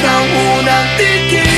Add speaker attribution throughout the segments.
Speaker 1: した方なんて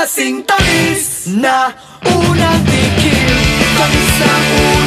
Speaker 1: kasing tamis Na unang tikim Tamis ng unang